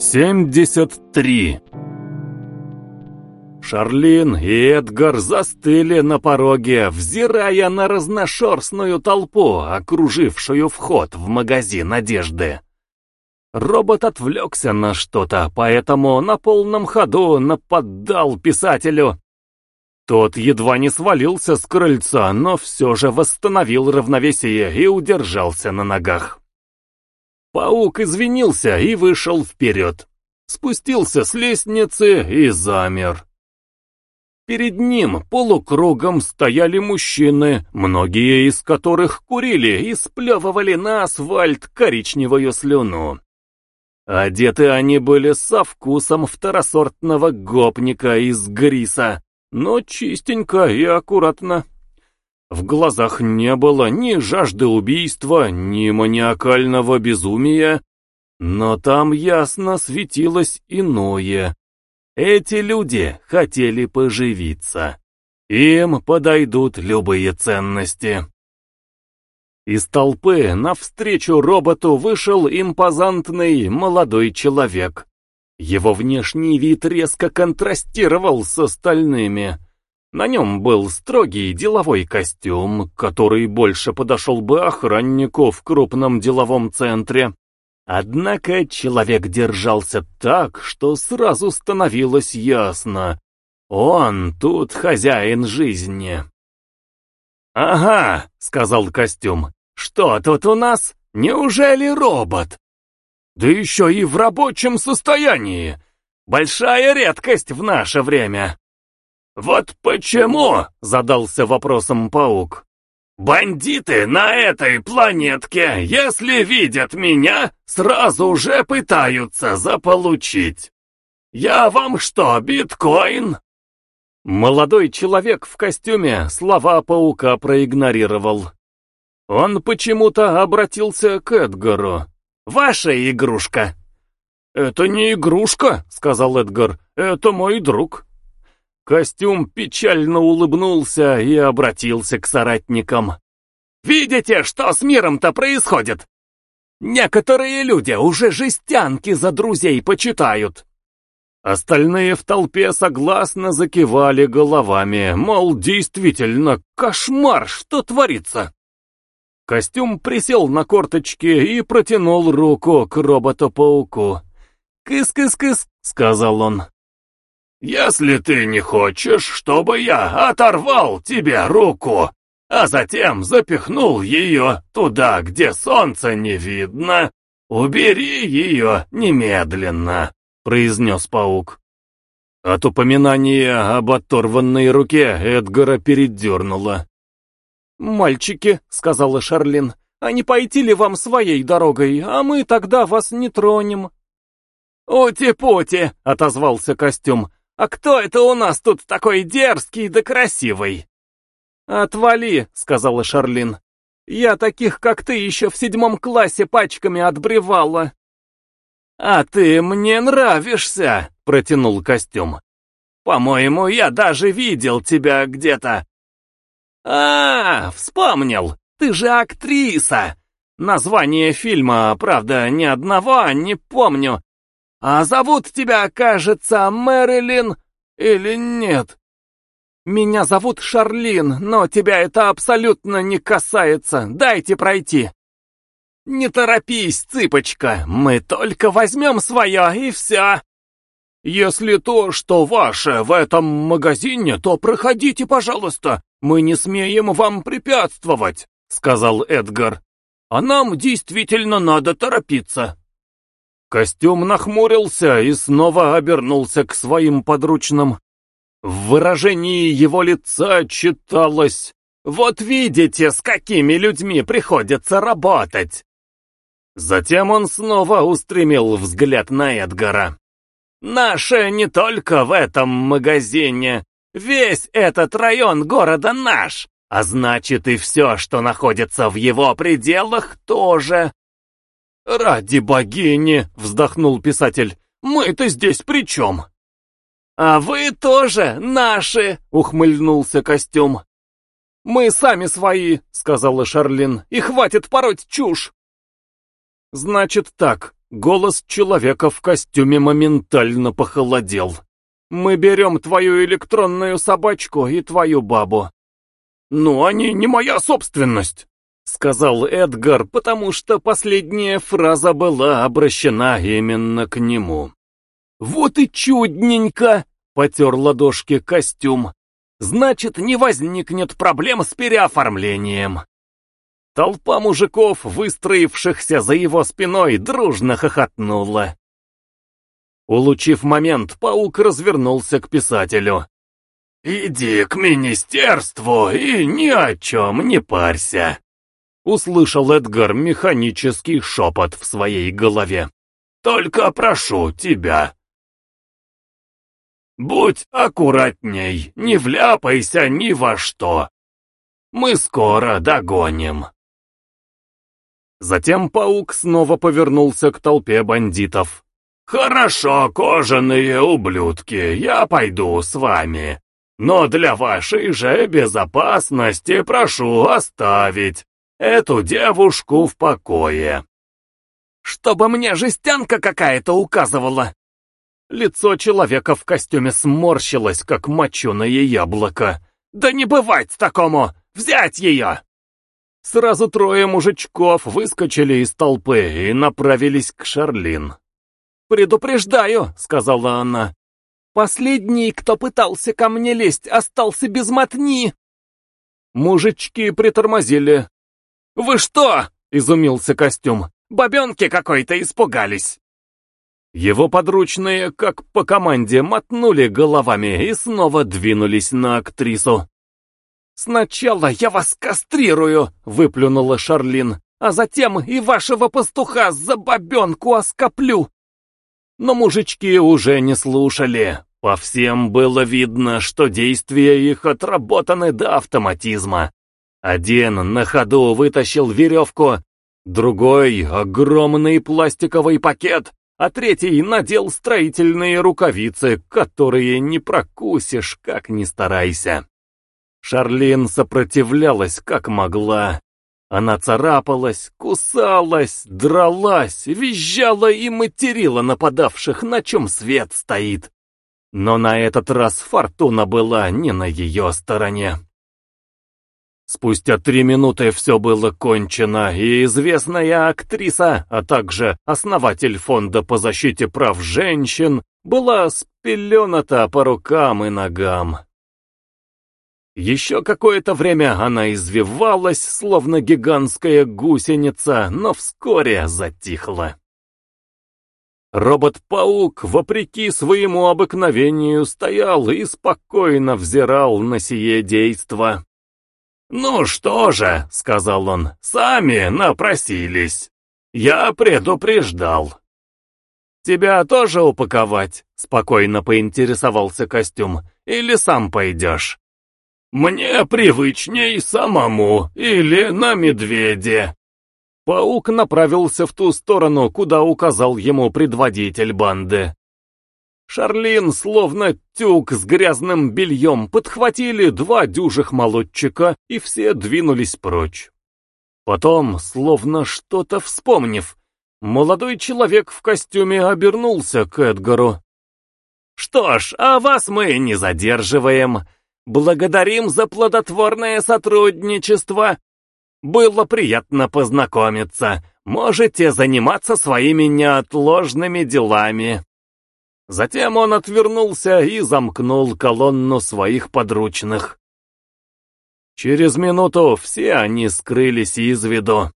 73 Шарлин и Эдгар застыли на пороге, взирая на разношерстную толпу, окружившую вход в магазин одежды. Робот отвлекся на что-то, поэтому на полном ходу нападал писателю. Тот едва не свалился с крыльца, но все же восстановил равновесие и удержался на ногах. Паук извинился и вышел вперед. Спустился с лестницы и замер. Перед ним полукругом стояли мужчины, многие из которых курили и сплевывали на асфальт коричневую слюну. Одеты они были со вкусом второсортного гопника из гриса, но чистенько и аккуратно. В глазах не было ни жажды убийства, ни маниакального безумия, но там ясно светилось иное. Эти люди хотели поживиться. Им подойдут любые ценности. Из толпы навстречу роботу вышел импозантный молодой человек. Его внешний вид резко контрастировал с остальными. На нем был строгий деловой костюм, который больше подошел бы охраннику в крупном деловом центре. Однако человек держался так, что сразу становилось ясно. Он тут хозяин жизни. «Ага», — сказал костюм, — «что тут у нас? Неужели робот?» «Да еще и в рабочем состоянии! Большая редкость в наше время!» «Вот почему?» — задался вопросом паук. «Бандиты на этой планетке, если видят меня, сразу же пытаются заполучить. Я вам что, биткоин?» Молодой человек в костюме слова паука проигнорировал. Он почему-то обратился к Эдгару. «Ваша игрушка!» «Это не игрушка», — сказал Эдгар, — «это мой друг». Костюм печально улыбнулся и обратился к соратникам. «Видите, что с миром-то происходит? Некоторые люди уже жестянки за друзей почитают». Остальные в толпе согласно закивали головами, мол, действительно, кошмар, что творится. Костюм присел на корточки и протянул руку к роботу-пауку. «Кыс-кыс-кыс», — сказал он. «Если ты не хочешь, чтобы я оторвал тебе руку, а затем запихнул ее туда, где солнце не видно, убери ее немедленно», — произнес паук. От упоминания об оторванной руке Эдгара передернуло. «Мальчики», — сказала Шарлин, — «а не пойти ли вам своей дорогой, а мы тогда вас не тронем?» «Ути-пути», — отозвался костюм, «А кто это у нас тут такой дерзкий да красивый?» «Отвали», — сказала Шарлин. «Я таких, как ты, еще в седьмом классе пачками отбревала». «А ты мне нравишься», — протянул костюм. «По-моему, я даже видел тебя где-то». «А, вспомнил, ты же актриса. Название фильма, правда, ни одного не помню, а зовут тебя, кажется, Мэрилин или нет? Меня зовут Шарлин, но тебя это абсолютно не касается. Дайте пройти. Не торопись, цыпочка, мы только возьмем свое и все. Если то, что ваше в этом магазине, то проходите, пожалуйста. Мы не смеем вам препятствовать, сказал Эдгар. А нам действительно надо торопиться. Костюм нахмурился и снова обернулся к своим подручным. В выражении его лица читалось «Вот видите, с какими людьми приходится работать!» Затем он снова устремил взгляд на Эдгара. «Наше не только в этом магазине. Весь этот район города наш, а значит и все, что находится в его пределах, тоже. «Ради богини!» — вздохнул писатель. «Мы-то здесь при чем?» «А вы тоже наши!» — ухмыльнулся костюм. «Мы сами свои!» — сказала Шарлин. «И хватит пороть чушь!» «Значит так», Голос человека в костюме моментально похолодел. «Мы берем твою электронную собачку и твою бабу». «Ну, они не моя собственность», — сказал Эдгар, потому что последняя фраза была обращена именно к нему. «Вот и чудненько!» — потер ладошки костюм. «Значит, не возникнет проблем с переоформлением». Толпа мужиков, выстроившихся за его спиной, дружно хохотнула. Улучив момент, паук развернулся к писателю. «Иди к министерству и ни о чем не парься!» Услышал Эдгар механический шепот в своей голове. «Только прошу тебя!» «Будь аккуратней, не вляпайся ни во что! Мы скоро догоним!» Затем паук снова повернулся к толпе бандитов. «Хорошо, кожаные ублюдки, я пойду с вами. Но для вашей же безопасности прошу оставить эту девушку в покое». «Чтобы мне жестянка какая-то указывала!» Лицо человека в костюме сморщилось, как моченое яблоко. «Да не бывать такому! Взять ее!» Сразу трое мужичков выскочили из толпы и направились к Шарлин. «Предупреждаю», — сказала она. «Последний, кто пытался ко мне лезть, остался без мотни». Мужички притормозили. «Вы что?» — изумился костюм. «Бабенки какой-то испугались». Его подручные, как по команде, мотнули головами и снова двинулись на актрису. «Сначала я вас кастрирую!» — выплюнула Шарлин. «А затем и вашего пастуха за бабенку оскоплю!» Но мужички уже не слушали. По всем было видно, что действия их отработаны до автоматизма. Один на ходу вытащил веревку, другой — огромный пластиковый пакет, а третий надел строительные рукавицы, которые не прокусишь, как ни старайся. Шарлин сопротивлялась как могла. Она царапалась, кусалась, дралась, визжала и материла нападавших, на чем свет стоит. Но на этот раз фортуна была не на ее стороне. Спустя три минуты все было кончено, и известная актриса, а также основатель фонда по защите прав женщин, была спелената по рукам и ногам. Еще какое-то время она извивалась, словно гигантская гусеница, но вскоре затихла. Робот-паук, вопреки своему обыкновению, стоял и спокойно взирал на сие действо. «Ну что же», — сказал он, — «сами напросились. Я предупреждал». «Тебя тоже упаковать?» — спокойно поинтересовался костюм. «Или сам пойдешь?» «Мне привычней самому или на медведе». Паук направился в ту сторону, куда указал ему предводитель банды. Шарлин, словно тюк с грязным бельем, подхватили два дюжих молодчика, и все двинулись прочь. Потом, словно что-то вспомнив, молодой человек в костюме обернулся к Эдгару. «Что ж, а вас мы не задерживаем. Благодарим за плодотворное сотрудничество. Было приятно познакомиться. Можете заниматься своими неотложными делами. Затем он отвернулся и замкнул колонну своих подручных. Через минуту все они скрылись из виду.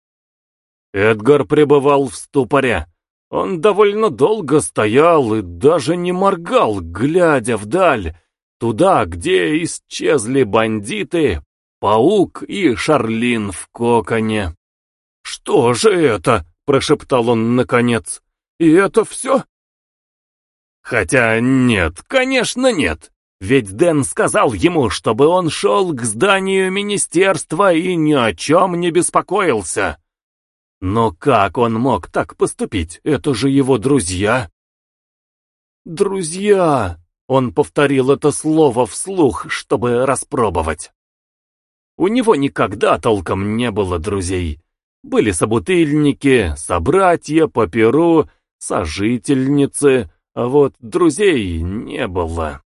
Эдгар пребывал в ступоре. Он довольно долго стоял и даже не моргал, глядя вдаль, Туда, где исчезли бандиты, паук и Шарлин в коконе. «Что же это?» — прошептал он наконец. «И это все?» Хотя нет, конечно нет. Ведь Дэн сказал ему, чтобы он шел к зданию министерства и ни о чем не беспокоился. Но как он мог так поступить? Это же его друзья. Друзья, он повторил это слово вслух, чтобы распробовать. У него никогда толком не было друзей. Были собутыльники, собратья по перу, сожительницы, а вот друзей не было.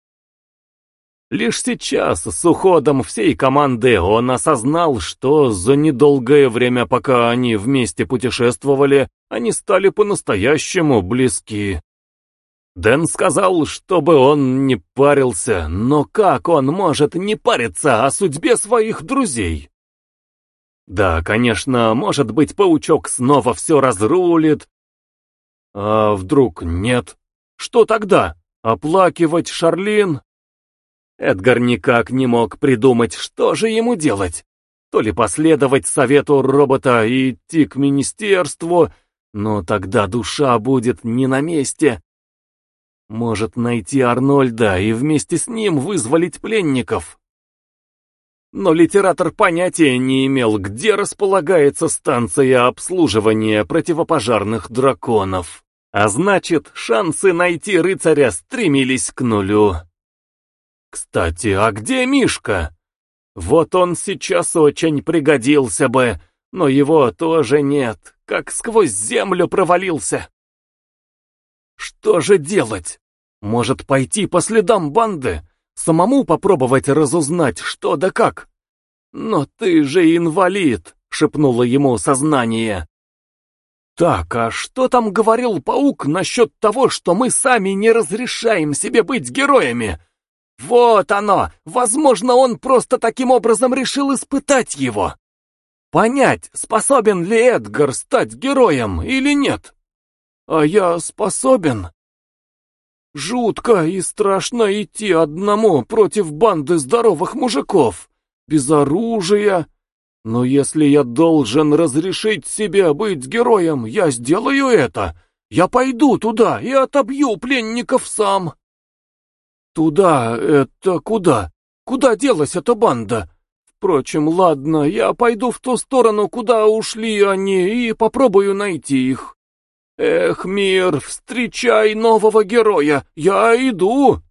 Лишь сейчас, с уходом всей команды, он осознал, что за недолгое время, пока они вместе путешествовали, они стали по-настоящему близки. Дэн сказал, чтобы он не парился, но как он может не париться о судьбе своих друзей? Да, конечно, может быть, паучок снова все разрулит. А вдруг нет? Что тогда? Оплакивать Шарлин? Эдгар никак не мог придумать, что же ему делать. То ли последовать совету робота и идти к министерству, но тогда душа будет не на месте. Может найти Арнольда и вместе с ним вызволить пленников. Но литератор понятия не имел, где располагается станция обслуживания противопожарных драконов. А значит, шансы найти рыцаря стремились к нулю. Кстати, а где Мишка? Вот он сейчас очень пригодился бы, но его тоже нет, как сквозь землю провалился. Что же делать? Может пойти по следам банды? Самому попробовать разузнать, что да как? Но ты же инвалид, шепнуло ему сознание. Так, а что там говорил паук насчет того, что мы сами не разрешаем себе быть героями? Вот оно! Возможно, он просто таким образом решил испытать его. Понять, способен ли Эдгар стать героем или нет. А я способен. Жутко и страшно идти одному против банды здоровых мужиков, без оружия. Но если я должен разрешить себе быть героем, я сделаю это. Я пойду туда и отобью пленников сам. Туда, это куда? Куда делась эта банда? Впрочем, ладно, я пойду в ту сторону, куда ушли они, и попробую найти их. Эх, мир, встречай нового героя, я иду.